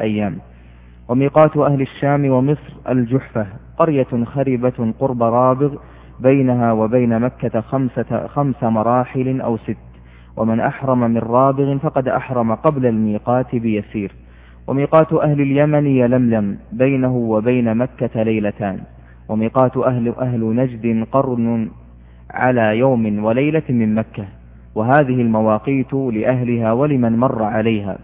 أيام. وميقات أهل الشام ومصر الجحفة قرية خربة قرب رابغ بينها وبين مكة خمسة خمس مراحل أو ست. ومن أحرم من رابغ فقد أحرم قبل الميقات بيسير. وميقات أهل اليمن يلملم بينه وبين مكة ليلتان. وميقات أهل, أهل نجد قرن على يوم وليلة من مكة. وهذه المواقيت لأهلها ولمن مر عليها.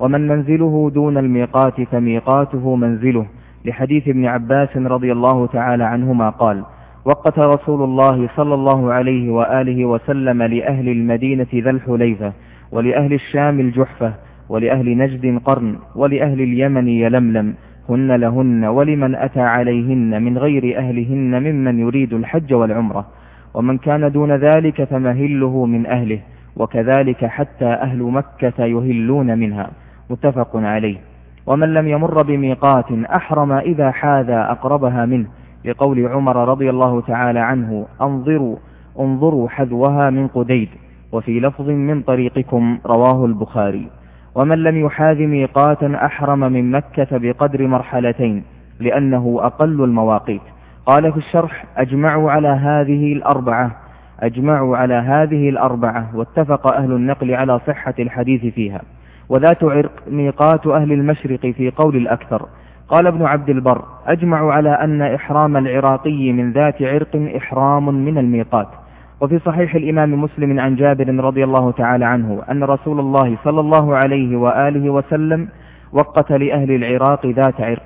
ومن منزله دون الميقات فميقاته منزله. لحديث ابن عباس رضي الله تعالى عنهما قال وقت رسول الله صلى الله عليه وآله وسلم لأهل المدينة ذا الحليفة ولأهل الشام الجحفة ولأهل نجد قرن ولأهل اليمن يلملم هن لهن ولمن أتى عليهن من غير أهلهن ممن يريد الحج والعمرة. ومن كان دون ذلك فمهله من أهله وكذلك حتى أهل مكة يهلون منها. متفق عليه. ومن لم يمر بميقات أحرم إذا حاذى أقربها منه. لقول عمر رضي الله تعالى عنه أنظروا انظروا حذوها من قديد. وفي لفظ من طريقكم رواه البخاري. ومن لم يحاذ ميقاتا أحرم من مكة بقدر مرحلتين لأنه أقل المواقيت. قال في الشرح أجمعوا على هذه الأربعة أجمعوا على هذه الأربعة. واتفق أهل النقل على صحة الحديث فيها. وذات عرق ميقات أهل المشرق في قول الأكثر. قال ابن عبد البر أجمعوا على أن إحرام العراقي من ذات عرق إحرام من الميقات. وفي صحيح الإمام مسلم عن جابر رضي الله تعالى عنه أن رسول الله صلى الله عليه وآله وسلم وقت لأهل العراق ذات عرق.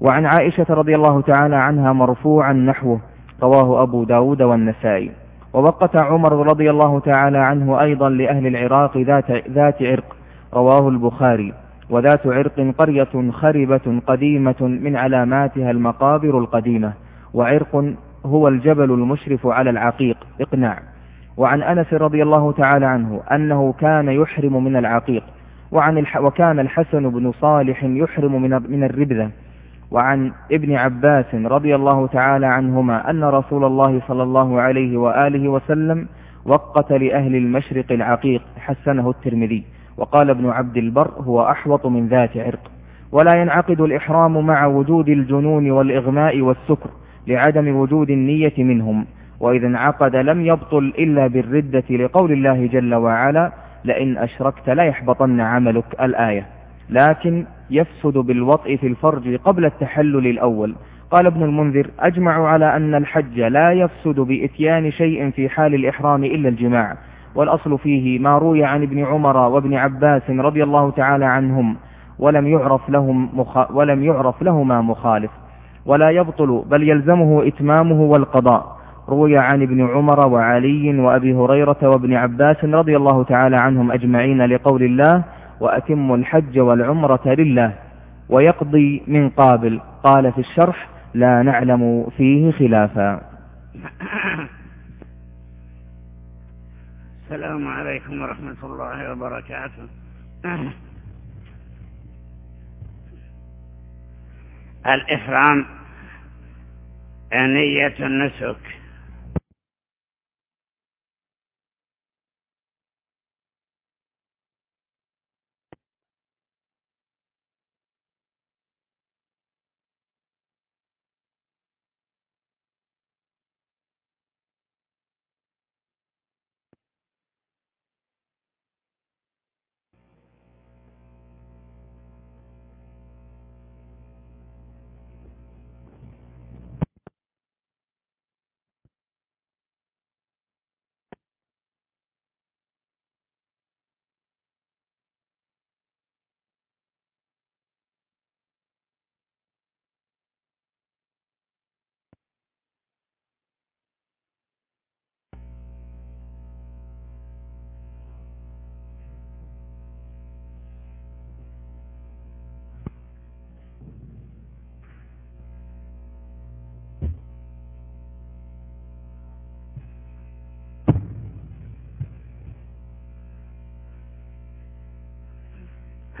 وعن عائشة رضي الله تعالى عنها مرفوعا نحوه رواه أبو داود والنسائي. ووقت عمر رضي الله تعالى عنه أيضا لأهل العراق ذات, ذات عرق. رواه البخاري. وذات عرق قرية خربة قديمة من علاماتها المقابر القديمة. وعرق هو الجبل المشرف على العقيق. اقناع وعن أنس رضي الله تعالى عنه أنه كان يحرم من العقيق. وعن الح وكان الحسن بن صالح يحرم من, من الربذة. وعن ابن عباس رضي الله تعالى عنهما أن رسول الله صلى الله عليه وآله وسلم وقت لأهل المشرق العقيق. حسنه الترمذي. وقال ابن عبد البر هو أحوط من ذات عرق. ولا ينعقد الإحرام مع وجود الجنون والإغماء والسكر لعدم وجود النية منهم. وإذا انعقد لم يبطل إلا بالردة لقول الله جل وعلا لئن أشركت لا يحبطن عملك الآية. لكن يفسد بالوطء في الفرج قبل التحلل الأول. قال ابن المنذر أجمع على أن الحج لا يفسد بإتيان شيء في حال الإحرام إلا الجماع. والأصل فيه ما روي عن ابن عمر وابن عباس رضي الله تعالى عنهم ولم يعرف, لهم مخ... ولم يعرف لهما مخالف. ولا يبطل بل يلزمه إتمامه والقضاء. روي عن ابن عمر وعلي وأبي هريرة وابن عباس رضي الله تعالى عنهم أجمعين لقول الله وأتم الحج والعمرة لله ويقضي من قابل. قال في الشرح لا نعلم فيه خلافا. السلام عليكم ورحمة الله وبركاته. الإحرام نية النسك.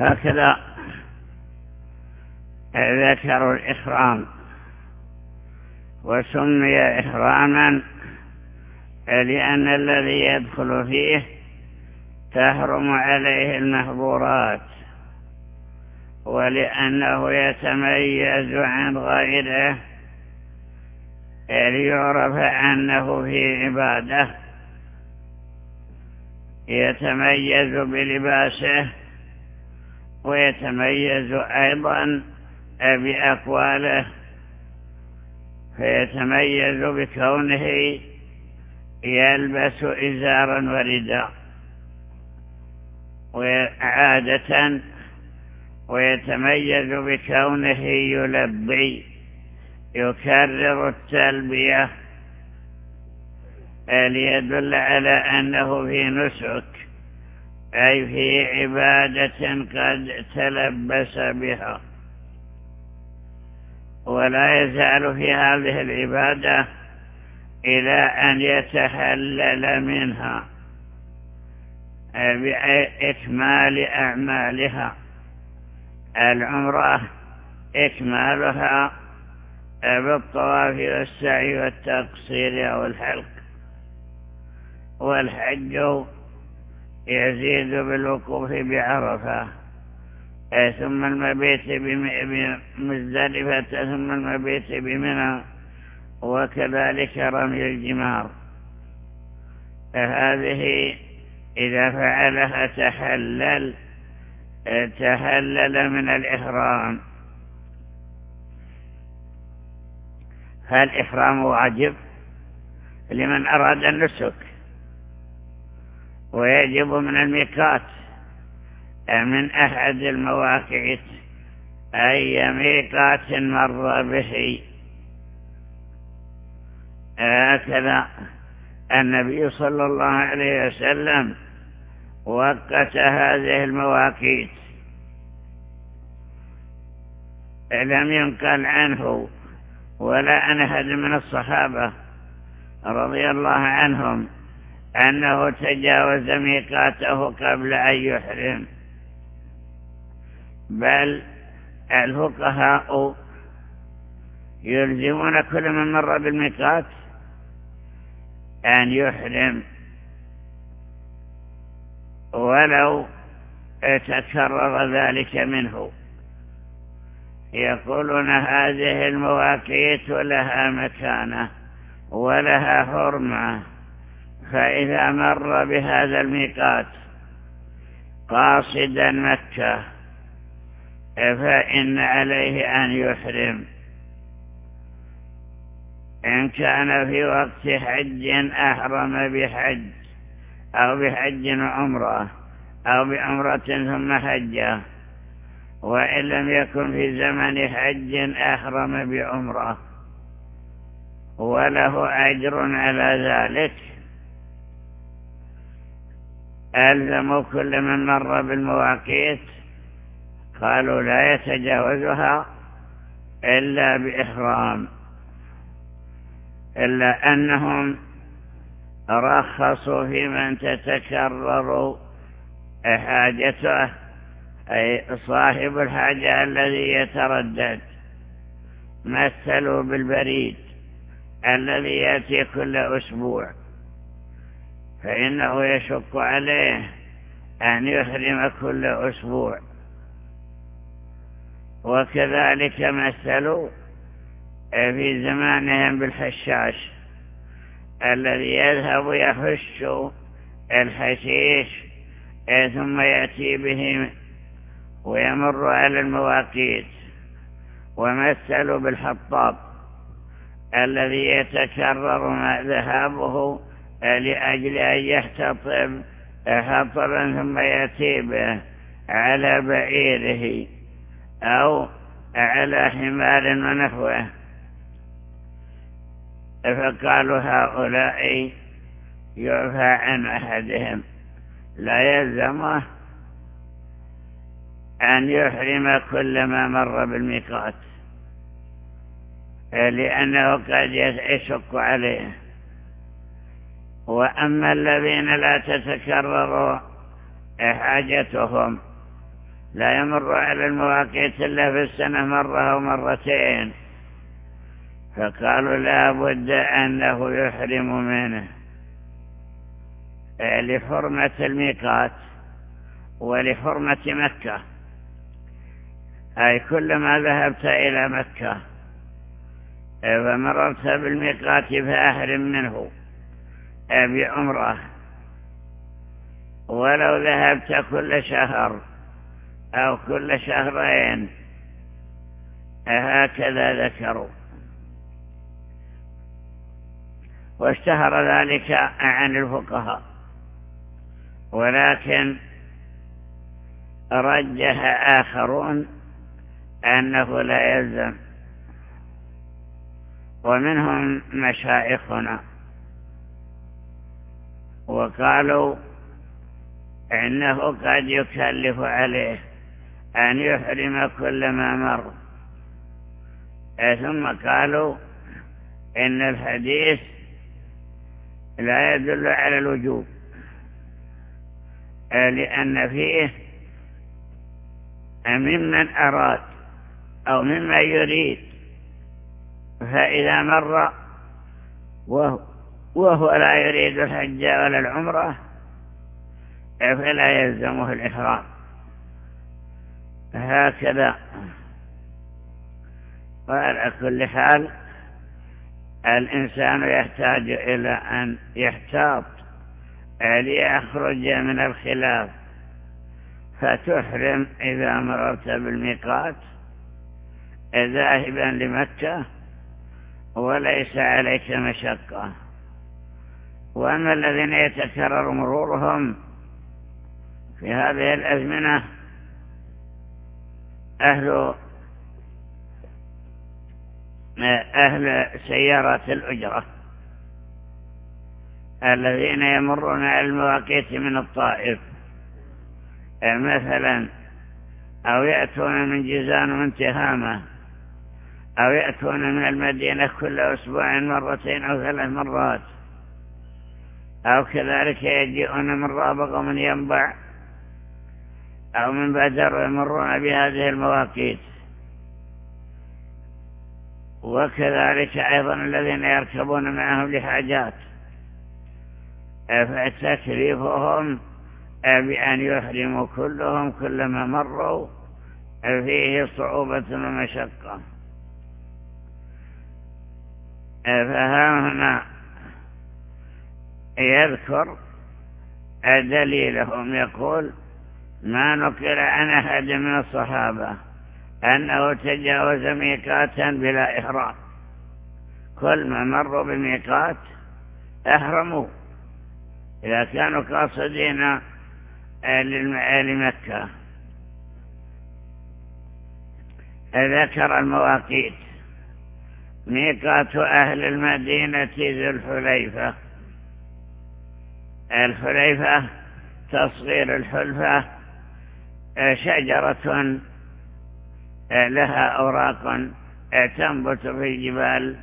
هكذا ذكروا الإحرام وسمي إحراما لأن الذي يدخل فيه تحرم عليه المحظورات ولأنه يتميز عن غيره ليعرف أنه في عبادة يتميز بلباسه ويتميز أيضا بأقواله فيتميز بكونه يلبس إزارا ورداء وعادة ويتميز بكونه يلبي يكرر التلبية. ليدل على أنه في نسك؟ أي في عبادة قد تلبس بها. ولا يزال في هذه العبادة إلى أن يتحلل منها بإكمال أعمالها. العمرة إكمالها بالطواف والسعي والتقصير أو الحلق والحج يزيد بالوقوف بعرفة ثم المبيت بمزدلفة ثم المبيت بمنى وكذلك رمي الجمار. هذه إذا فعلها تحلل تحلل من الإحرام. فالإحرام واجب لمن أراد النسك. ويجب من الميقات من أحد المواقع أي ميقات مر به. هكذا النبي صلى الله عليه وسلم وقت هذه المواقيت لم ينقل عنه ولا عن أحد من الصحابة رضي الله عنهم أنه تجاوز ميقاته قبل أن يحرم. بل الفقهاء يلزمون كل من مر بالميقات أن يحرم. ولو تكرر ذلك منه. يقولون هذه المواقيت لها مكانة ولها حرمة. فإذا مر بهذا الميقات قاصدا مكة فإن عليه أن يحرم. إن كان في وقت حج أحرم بحج أو بحج وعمرة أو بعمرة ثم حجه وإن لم يكن في زمن حج أحرم بعمرة. وله أجر على ذلك. ألزموا كل من مر بالمواقيت. قالوا لا يتجاوزها إلا بإحرام إلا أنهم رخصوا في من تتكرر حاجته أي صاحب الحاجة الذي يتردد. مثلوا بالبريد الذي يأتي كل أسبوع. فإنه يشق عليه أن يحرم كل أسبوع. وكذلك مثلوا في زمانهم بالحشاش الذي يذهب يحش الحشيش ثم يأتي به ويمر على المواقيت. ومثلوا بالحطاب الذي يتكرر ذهابه لأجل أن يحتطب حطبا ثم يأتي به على بعيره أو على حمار ونحوه. فقالوا هؤلاء يعفى عن أحدهم. لا يلزمه أن يحرم كل ما مر بالميقات لأنه قد يشق عليه. وأما الذين لا تتكرر حاجتهم لا يمر على المواقيت إلا في السنة مرة أو مرتين. فقالوا لا بد أنه يحرم منه. لحرمة الميقات ولحرمة مكة. أي كلما ذهبت إلى مكة فمررت بالميقات فأحرم منه. بعمره ولو ذهبت كل شهر أو كل شهرين هكذا ذكروا. واشتهر ذلك عن الفقهاء. ولكن رجح آخرون أنه لا يلزم. ومنهم مشايخنا. وقالوا إنه قد يكلف عليه أن يحرم كل ما مر. ثم قالوا إن الحديث لا يدل على الوجوب لأن فيه ممن أراد أو مما يريد فإذا مر وهو, وهو لا يريد الحج ولا العمرة فلا يلزمه الإحرام؟ هكذا. وعلى كل حال الإنسان يحتاج إلى أن يحتاط ليخرج من الخلاف. فتحرم إذا مررت بالميقات ذاهبا لمكة وليس عليك مشقة. وأما الذين يتكرر مرورهم في هذه الأزمنة أهل أهل سيارات الأجرة الذين يمرون على المواقيت من الطائف مثلا أو يأتون من جيزان ومن تهامة أو يأتون من المدينة كل أسبوع مرتين أو ثلاث مرات. أو كذلك يجيئون من رابق ومن ينبع أو من بدر ويمرون بهذه المواقيت. وكذلك أيضا الذين يركبون معهم لحاجات. فتكليفهم بأن يحرموا كلهم كلما مروا فيه صعوبة ومشقة. فها هنا يذكر دليلهم يقول ما نقل عن أحد من الصحابة أنه تجاوز ميقاتا بلا إحرام. كل ما مروا بالميقات أحرموا إذا كانوا قاصدين لمكة. ذكر المواقيت. ميقات أهل المدينة ذو الحليفة. الحليفة تصغير الحلفة شجرة لها أوراق تنبت في الجبال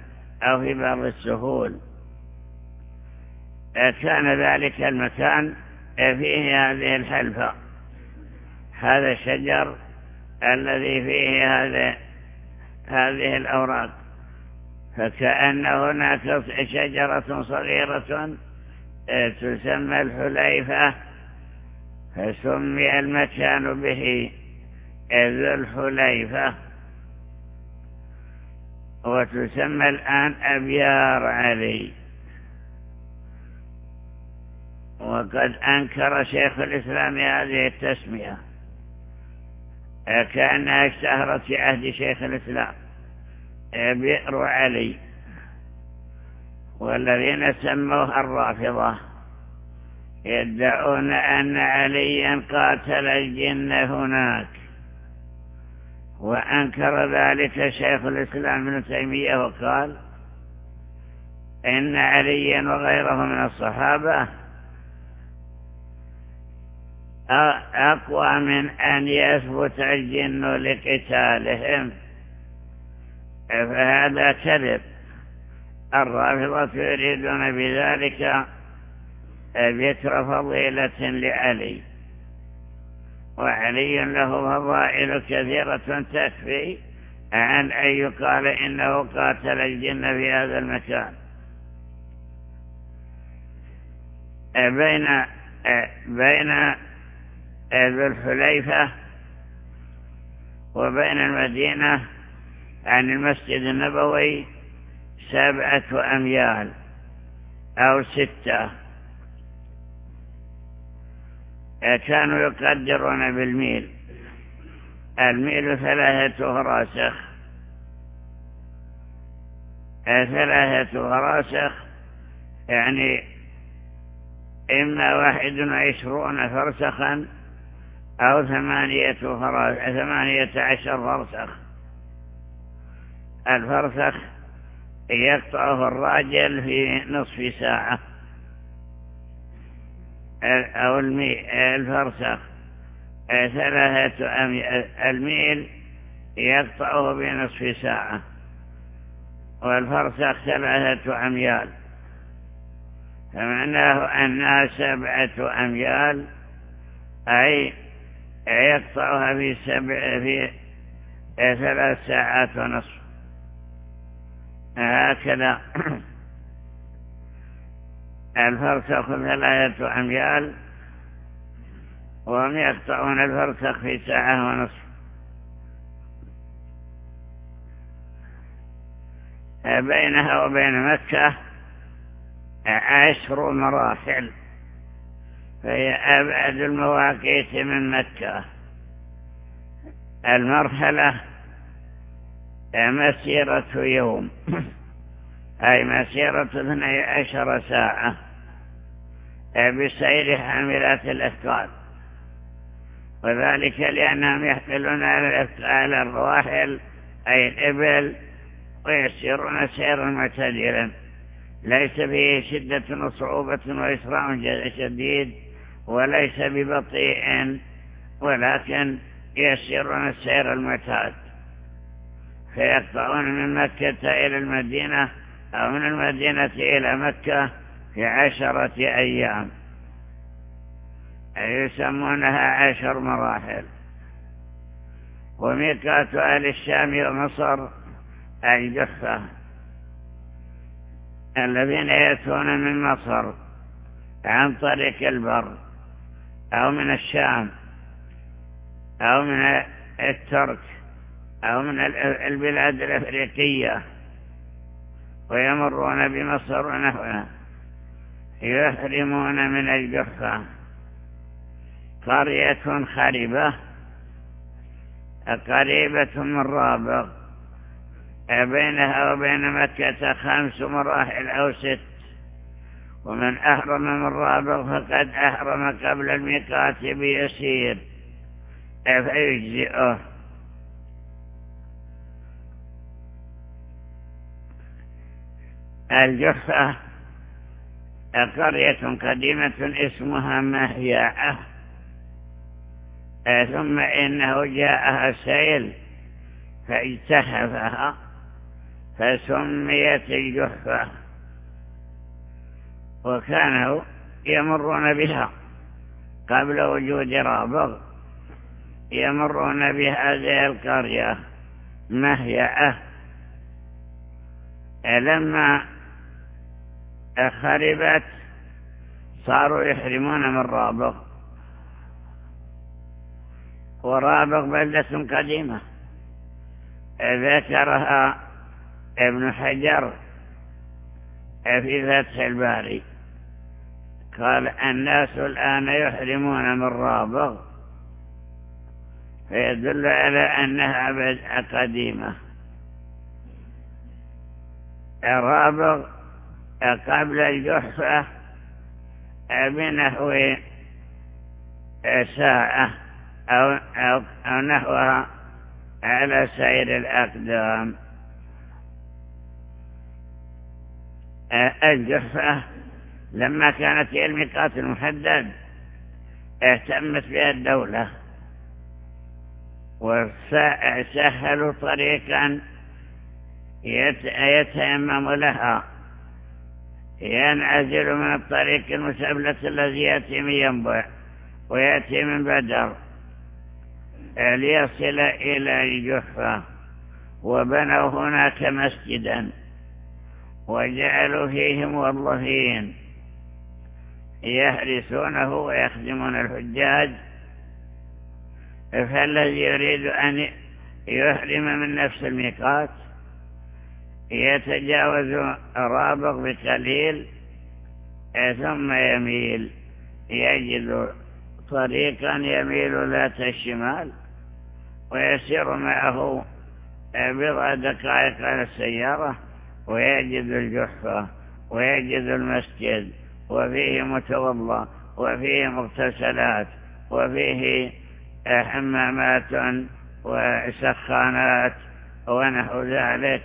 أو في بعض السهول. كان ذلك المكان فيه هذه الحلفة هذا الشجر الذي فيه هذا هذه الأوراق. فكأن هناك شجرة صغيرة تسمى الحليفة فسمي المكان به ذو الحليفة. وتسمى الآن أبيار علي. وقد أنكر شيخ الإسلام هذه التسمية. كأنها اشتهرت في عهد شيخ الإسلام بئر علي. والذين سموها الرافضة يدعون أن عليا قاتل الجن هناك وأنكر ذلك شيخ الإسلام ابن تيمية وقال إن عليا وغيره من الصحابة أقوى من أن يثبت الجن لقتالهم. فهذا كذب. الرافضة يريدون بذلك ذكر فضيلة لعلي. وعلي له فضائل كثيرة تكفي عن أن يقال إنه قاتل الجن في هذا المكان. بين بين ذو الحليفة وبين المدينة عن المسجد النبوي سبعة أميال أو ستة. كانوا يقدرون بالميل. الميل ثلاثة راسخ. ثلاثة راسخ يعني إما واحد وعشرون فرسخا أو ثمانية, ثمانية عشر فرسخ. الفرسخ يقطعه الراجل في نصف ساعة. أو الفرسخ. ثلاثة الميل يقطعه بنصف ساعة. والفرسخ ثلاثة أميال. فمعناه أنها سبعة أميال. أي يقطعها في سبع في ثلاث ساعات ونصف. هكذا. الفرسخ ثلاثة أميال وهم يقطعون الفرسخ في ساعة ونصف. بينها وبين مكة عشر مراحل. فهي أبعد المواقيت من مكة. المرحلة مسيرة يوم؟ أي مسيرة اثني عشر ساعة. بسير حاملات الأثقال. وذلك لأنهم يحملون على الرواحل أي الإبل ويسيرون سيرا معتدلا. ليس فيه شدة وصعوبة وإسراع شديد وليس ببطيء ولكن يسيرون السير المعتاد. فيقطعون من مكة إلى المدينة أو من المدينة إلى مكة في عشرة أيام. يسمونها عشر مراحل. وميقات أهل الشام ومصر أي جفة الذين يأتون من مصر عن طريق البر أو من الشام أو من الترك. أو من البلاد الأفريقية. ويمرون بمصر ونحوها يحرمون من الجحفة. قرية خربة قريبة من رابغ. بينها وبين مكة خمس مراحل أو ست. ومن أحرم من رابغ فقد أحرم قبل الميقات بيسير. فيجزئه. الجحفة قرية قديمة اسمها مهياء. ثم إنه جاءها سيل فاجتهفها فسميت الجحفة وكانوا يمرون بها قبل وجود رابغ. يمرون بهذه القرية مهيئة لما خربت صاروا يحرمون من رابغ. ورابغ بلدة قديمة. ذكرها ابن حجر في فتح الباري. قال الناس الآن يحرمون من رابغ. فيدل على أنها بدعة قديمة. الرابغ قبل الجحفة بنحو ساعة أو, أو, أو نحوها على سير الأقدام. الجحفة لما كانت هي الميقات المحدد اهتمت بها الدولة. وسهلوا طريقا يتيمم لها. ينعزل من الطريق المسبلة الذي يأتي من ينبع ويأتي من بدر ليصل إلى الجحفة. وبنوا هناك مسجدا وجعلوا فيه موظفين يحرسونه ويخدمون الحجاج. فالذي يريد أن يحرم من نفس الميقات يتجاوز رابق بقليل ثم يميل. يجد طريقا يميل ذات الشمال ويسير معه بضع دقائق على السيارة ويجد الجحفة ويجد المسجد وفيه متوضى وفيه مغتسلات وفيه حمامات وسخانات ونحو ذلك.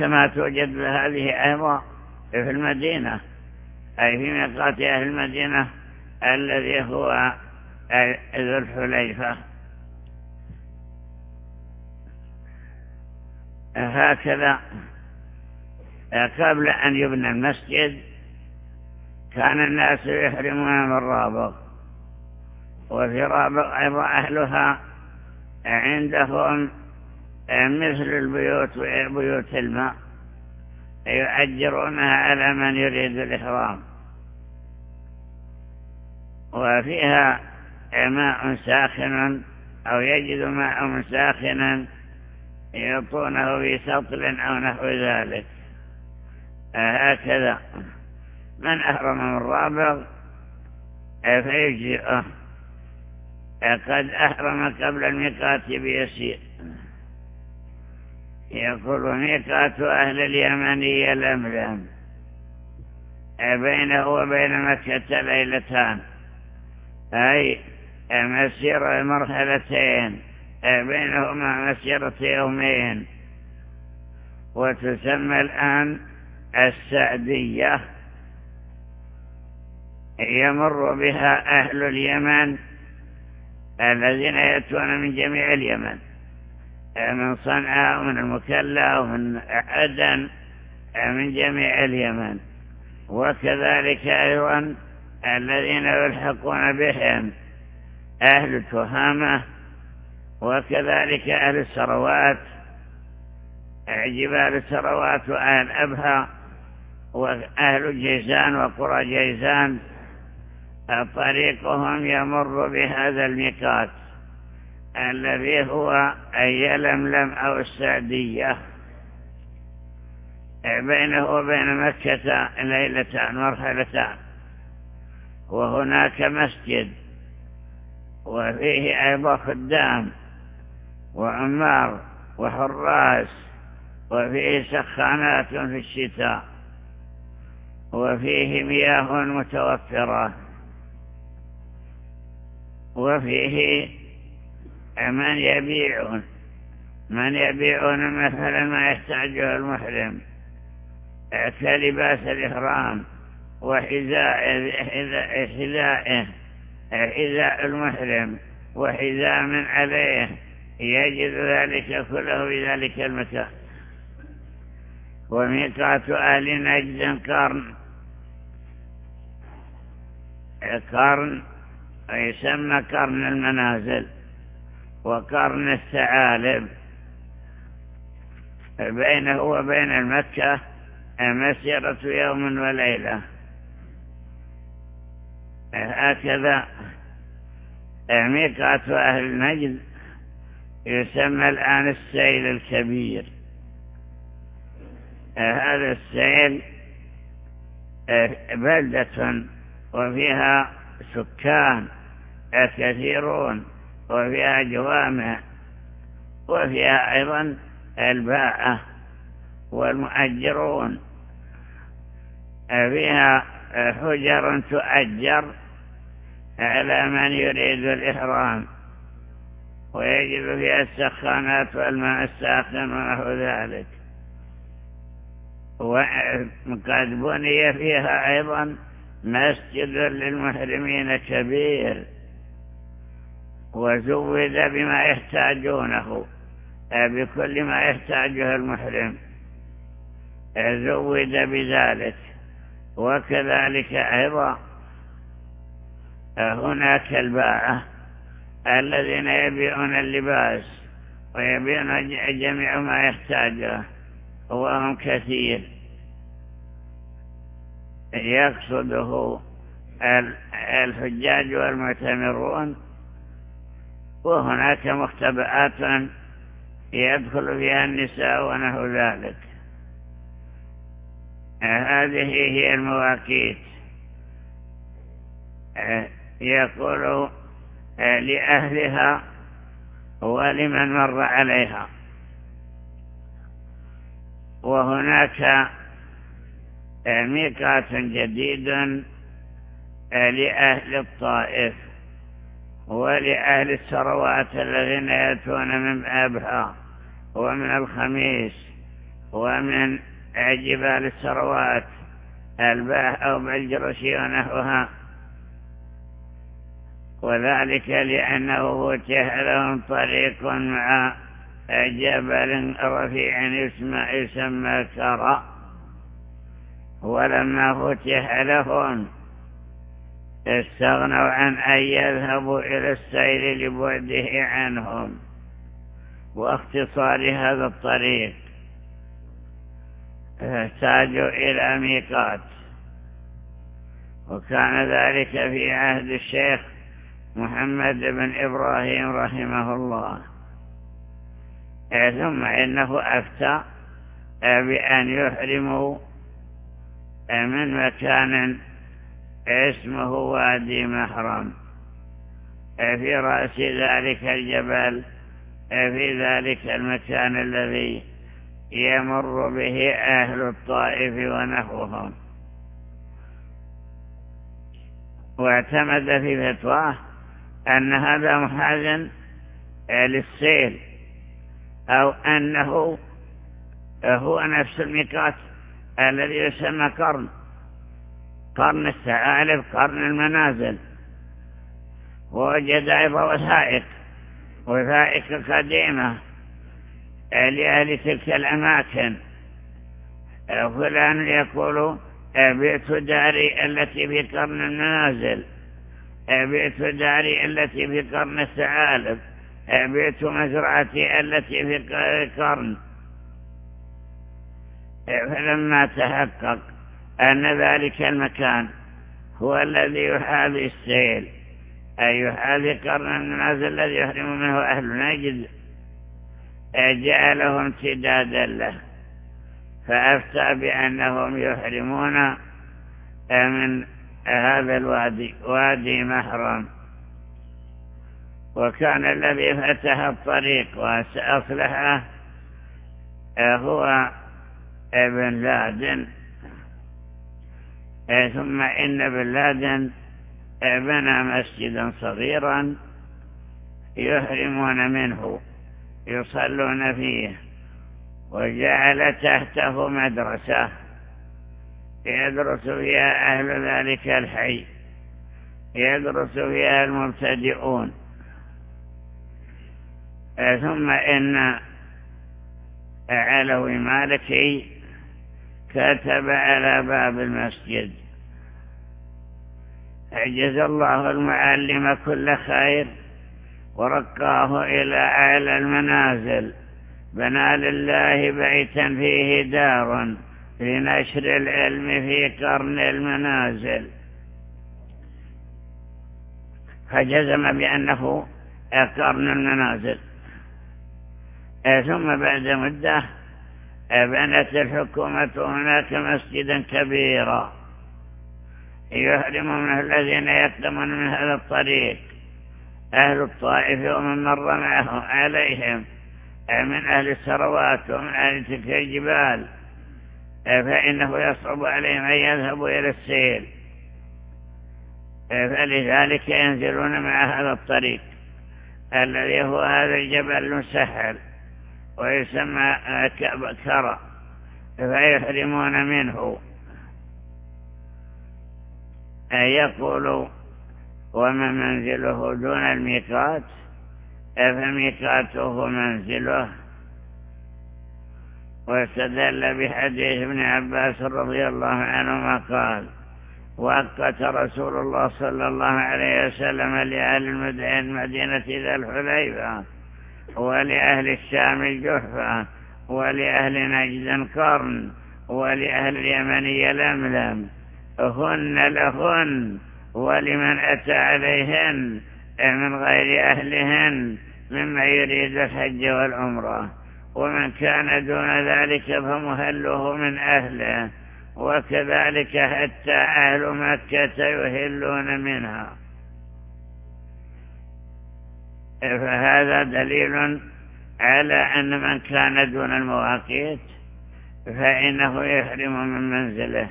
كما توجد هذه أيضا في المدينة أي في ميقات أهل المدينة الذي هو ذو الحليفة. هكذا قبل أن يبنى المسجد كان الناس يحرمون من رابط وفي رابط أيضا أهلها عندهم مثل البيوت بيوت الماء يؤجرونها على من يريد الإحرام. وفيها ماء ساخن أو يجد ماء ساخنا يعطونه في سطل أو نحو ذلك. هكذا. من أحرم من رابغ فيجزئه. قد أحرم قبل الميقات بيسير. يقول ميقات أهل اليمنية الأملام بينه وبين مكة ليلتان. أي مسير مرحلتين. بينهما مسيرة يومين. وتسمى الآن السعدية. يمر بها أهل اليمن الذين يأتون من جميع اليمن. من صنعاء ومن المكلا ومن عدن من جميع اليمن. وكذلك أيضا الذين يلحقون بهم أهل تهامة وكذلك أهل السروات جبال السروات وأهل أبها وأهل جيزان وقرى جيزان. طريقهم يمر بهذا الميقات. الذي هو يلملم أو السعدية. بينه وبين مكة ليلتان مرحلتان. وهناك مسجد وفيه أيضا خدام وعمار وحراس وفيه سخانات في الشتاء وفيه مياه متوفرة وفيه من يبيعون؟ من يبيعون مثلا ما يحتاجه المحرم. كلباس الإحرام وحذاء حذاء المحرم وحذاء من عليه. يجد ذلك كله في ذلك المكان وميقات أهل نجد قرن. قرن يسمى قرن المنازل. وقرن الثعالب. بينه وبين المكة مسيرة يوم وليلة. هكذا ميقات أهل نجد يسمى الآن السيل الكبير. هذا السيل بلدة وفيها سكان كثيرون. وفيها جوامع وفيها أيضا الباءة والمؤجرون. فيها حجر تؤجر على من يريد الإحرام ويجب فيها السخانات والماء الساخن ونحو ذلك. وقد بني فيها أيضا مسجد للمحرمين كبير. وزود بما يحتاجونه بكل ما يحتاجه المحرم. زود بذلك وكذلك أيضا هناك الباعة الذين يبيعون اللباس ويبيعون جميع ما يحتاجه وهم كثير. يقصده الحجاج والمعتمرون وهناك مختبئات يدخل فيها النساء ونحو ذلك. هذه هي المواقيت. يقول لأهلها ولمن مر عليها. وهناك ميقات جديد لأهل الطائف. ولأهل الثروات الذين يأتون من أبها ومن الخميس ومن جبال الثروات الباه أو بالجرشي ونحوها. وذلك لأنه فتح لهم طريق مع جبل رفيع يسمى, يسمى كرى ولما فتح لهم استغنوا عن أن يذهبوا إلى السير لبعده عنهم واختصار هذا الطريق فاحتاجوا إلى ميقات وكان ذلك في عهد الشيخ محمد بن إبراهيم رحمه الله. ثم إنه أفتى بأن يحرموا من مكان اسمه وادي محرم. في رأس ذلك الجبل في ذلك المكان الذي يمر به أهل الطائف ونحوهم. واعتمد في فتواه أن هذا محاذن للسيل أو أنه هو نفس الميقات الذي يسمى قرن. قرن الثعالب قرن المنازل. ووجد أيضا وثائق وثائق قديمة لأهل تلك الأماكن. فلان يقول بيت داري التي في قرن المنازل. بيت داري التي في قرن الثعالب بيت مزرعتي التي في قرن. فلما تحقق أن ذلك المكان هو الذي يحاذي السيل أي يحاذي قرن المنازل الذي يحرم منه أهل نجد. جعله امتدادا له. فأفتى بأنهم يحرمون من هذا الوادي وادي محرم. وكان الذي فتح الطريق وأصلحه هو ابن لادن. ثم إن بن لادن بنى مسجدا صغيرا يحرمون منه يصلون فيه وجعل تحته مدرسة يدرس فيها أهل ذلك الحي يدرس فيها المبتدئون. ثم إن علوي مالكي كتب على باب المسجد. أعجز الله المعلم كل خير ورقاه إلى أعلى المنازل. بنى لله بيتا فيه دار في نشر العلم في قرن المنازل. فجزم بأنه قرن المنازل. ثم بعد مدة بنت الحكومة هناك مسجدا كبيرا يحرم منه الذين يقدمون من هذا الطريق. أهل الطائف ومن مر معهم عليهم من أهل الثروات ومن أهل تلك الجبال. فإنه يصعب عليهم أن يذهبوا إلى السيل. فلذلك ينزلون مع هذا الطريق. الذي هو هذا الجبل المسهل ويسمى كرى فيحرمون منه. يقول وما منزله دون الميقات؟ فميقاته منزله؟ واستدل بحديث ابن عباس رضي الله عنهما قال وقت رسول الله صلى الله عليه وسلم لأهل المدينة ذا الحليفة. ولأهل الشام الجحفة ولأهل نجد قرن ولأهل اليمن يلملم. هن لهن ولمن أتى عليهن من غير أهلهن مما يريد الحج والعمرة. ومن كان دون ذلك فمهله من أهله. وكذلك حتى أهل مكة يهلون منها. فهذا دليل على أن من كان دون المواقيت فإنه يحرم من منزله.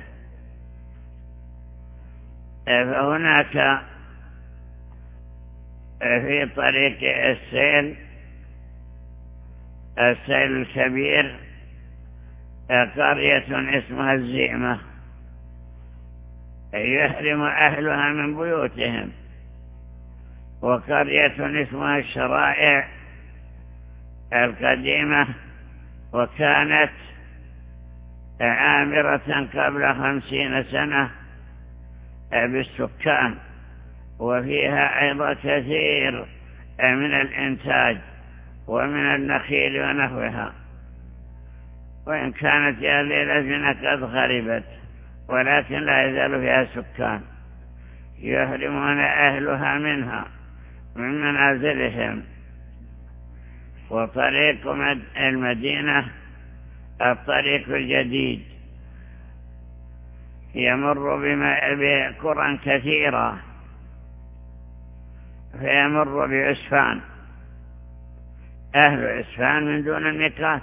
فهناك في طريق السيل السيل الكبير قرية اسمها الزئمة يحرم أهلها من بيوتهم. وقرية اسمها الشرائع القديمة وكانت عامرة قبل خمسين سنة بالسكان وفيها أيضا كثير من الإنتاج ومن النخيل ونحوها. وإن كانت هذه الأزمنة قد غربت ولكن لا يزال فيها سكان يحرمون أهلها منها. من منازلهم. وطريق المدينة الطريق الجديد. يمر بقرى كثيرة. فيمر بعسفان أهل عسفان من دون الميقات.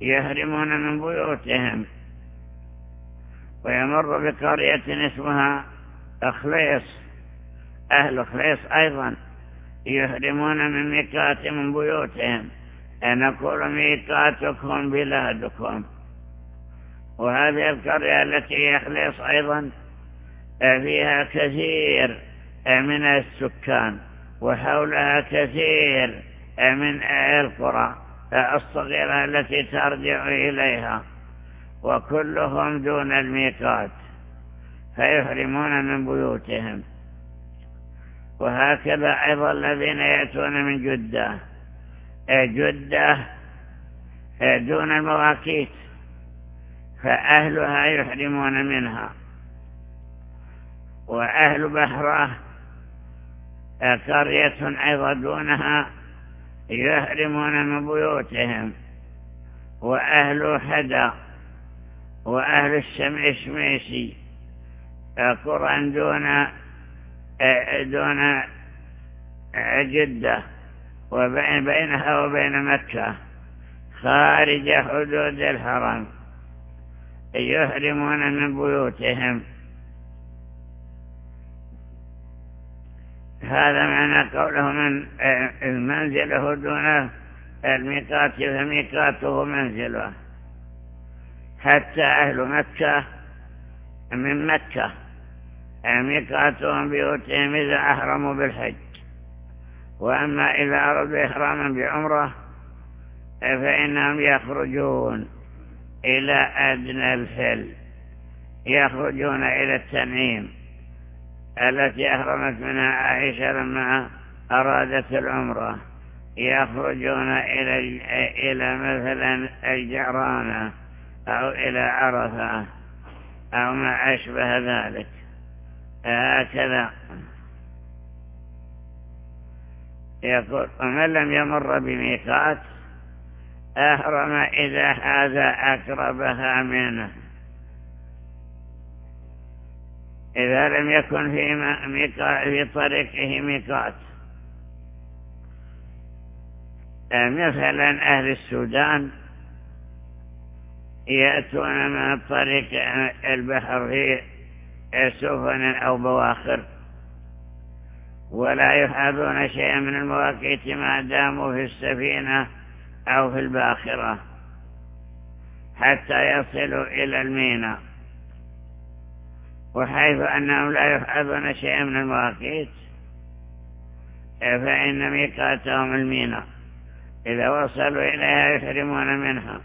يهرمون من بيوتهم. ويمر بقرية اسمها أخليص. أهل أخليص أيضا يهرمون من ميقات من بيوتهم نقول ميقاتكم بلادكم. وهذه القرية التي يخلص أيضا فيها كثير من السكان وحولها كثير من القرى الصغيرة التي ترجع إليها وكلهم دون الميقات فيحرمون من بيوتهم. وهكذا أيضا الذين يأتون من جدة. جدة؟ دون المواقيت فأهلها يحرمون منها. وأهل بحرة قرية أيضا دونها يحرمون من بيوتهم. وأهل حدا وأهل الشمشميسي قرى دون دون جدة وبين بينها وبين مكة خارج حدود الحرم يحرمون من بيوتهم. هذا معنى قوله من منزله دون الميقات فميقاته منزله. حتى أهل مكة من مكة. ميقاتهم بيوتهم إذا أحرموا بالحج؟ وأما إذا أرادوا إحراما بعمرة فإنهم يخرجون إلى أدنى الفل يخرجون إلى التنعيم التي أحرمت منها عائشة لما أرادت العمرة. يخرجون إلى إلى مثلا الجعرانة أو إلى عرفة أو ما أشبه ذلك. هكذا. يقول ومن لم يمر بميقات أحرم إذا هذا أقربها منه. إذا لم يكن في, في طريقه ميقات. مثلا أهل السودان يأتون من طريق البحر في سفن أو بواخر. ولا يحاذون شيئا من المواقيت ما داموا في السفينة أو في الباخرة حتى يصلوا إلى الميناء. وحيث أنهم لا يحاذون شيئا من المواقيت فإن ميقاتهم الميناء. إذا وصلوا إليها يحرمون منها.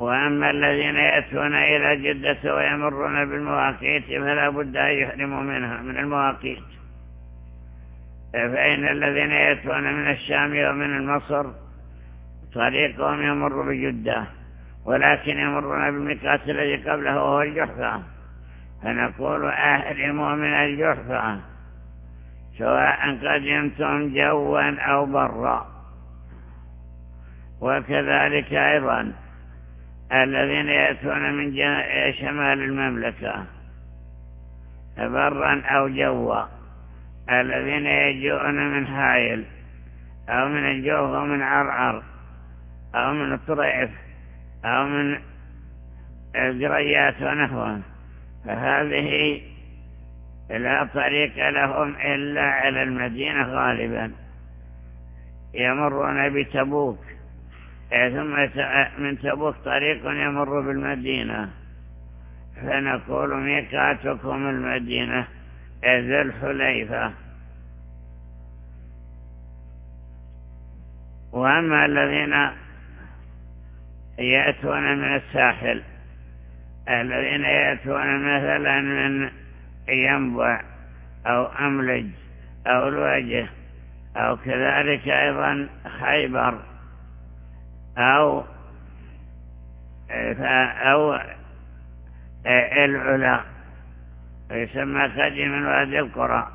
وأما الذين يأتون إلى جدة ويمرون بالمواقيت فلا بد أن يحرموا منها من المواقيت. فإن الذين يأتون من الشام ومن المصر طريقهم يمر بجدة ولكن يمرون بالميقات الذي قبله وهو الجحفة. فنقول أحرموا من الجحفة سواء قدمتم جوا أو برا. وكذلك أيضا الذين يأتون من شمال المملكة برا أو جوا. الذين يجون من هايل أو من الجوف أو من عرعر أو من الطريف أو من القريات ونحوها فهذه لا طريق لهم إلا على المدينة غالبا. يمرون بتبوك. ثم من تبوك طريق يمر بالمدينة. فنقول ميقاتكم المدينة ذو الحليفة. وأما الذين يأتون من الساحل الذين يأتون مثلا من ينبع أو أملج أو الوجه أو كذلك أيضا خيبر. أو أو العلا يسمى قديما وادي القرى.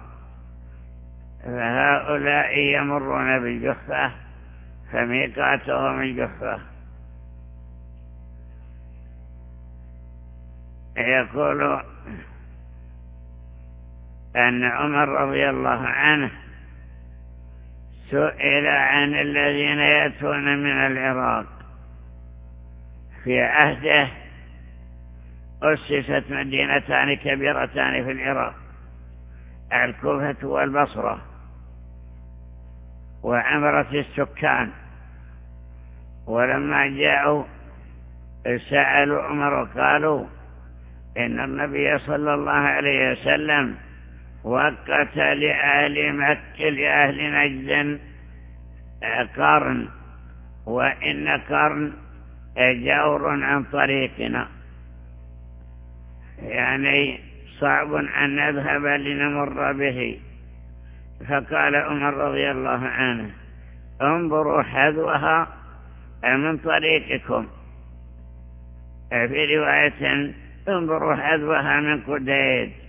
فهؤلاء يمرون بالجحفة فميقاتهم الجحفة يقول أن عمر رضي الله عنه سئل عن الذين يأتون من العراق. في عهده أسست مدينتان كبيرتان في العراق الكوفة والبصرة وعمرت السكان. ولما جاءوا سألوا عمر وقالوا إن النبي صلى الله عليه وسلم وقت لأهل مكة لأهل نجد قرن. وإن قرن جور عن طريقنا. يعني صعب أن نذهب لنمر به. فقال عمر رضي الله عنه انظروا حذوها من طريقكم. في رواية انظروا حذوها من قديد.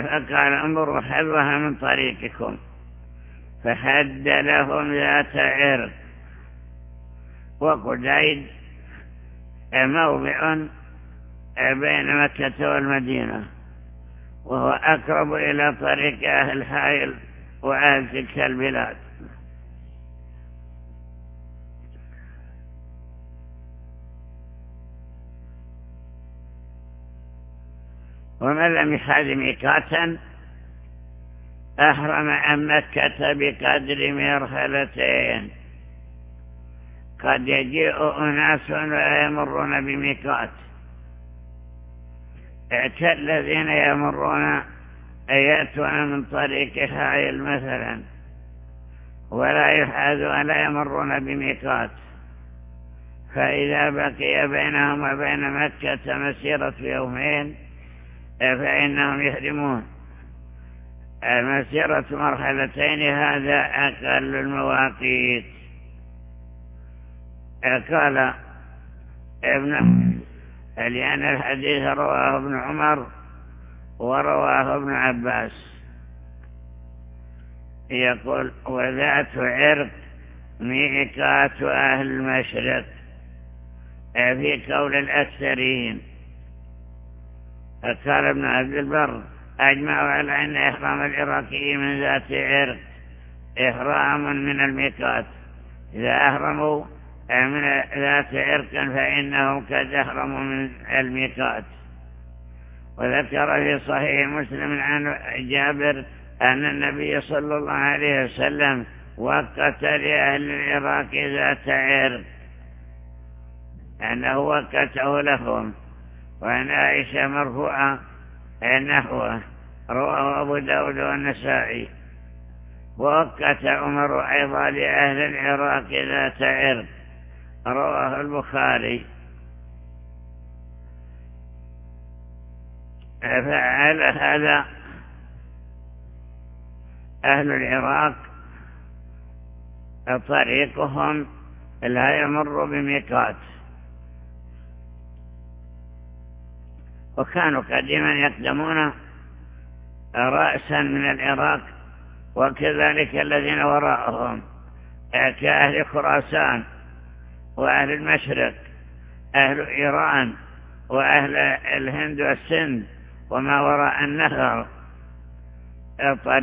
فقال انظروا حذوها من طريقكم؟ فحد لهم ذات عرق وقديد موضع بين مكة والمدينة وهو أقرب إلى طريق أهل حائل وأهل تلك البلاد. ومن لم يحاذ ميقاتا أحرم عن مكة بقدر مرحلتين. قد يجيء أناس ولا يمرون بميقات. كالذين يمرون يأتون من طريق حائل مثلا ولا يحاذ ولا يمرون بميقات. فإذا بقي بينهم وبين مكة مسيرة يومين فإنهم يحرمون مسيرة مرحلتين هذا أقل المواقيت. قال ابن لأن الحديث رواه ابن عمر ورواه ابن عباس. يقول وذات عرق ميقات أهل المشرق. في قول الأكثرين قال ابن عبد البر أجمعوا على أن إحرام العراقي من ذات عرق إحرام من الميقات. إذا أحرموا من ذات عرق فإنهم قد أحرموا من الميقات. وذكر في صحيح مسلم عن جابر أن النبي صلى الله عليه وسلم وقت لأهل العراق ذات عرق أنه وقته لهم. وأن عائشة مرفوعة نحوه رواه أبو داود والنسائي. ووقت عمر أيضا لأهل العراق ذات عرق رواه البخاري. فعل هذا أهل العراق طريقهم لا يمر بميقات. وكانوا قديما يقدمون رأسا من العراق وكذلك الذين وراءهم كأهل خراسان وأهل المشرق أهل إيران وأهل الهند والسند وما وراء النهر.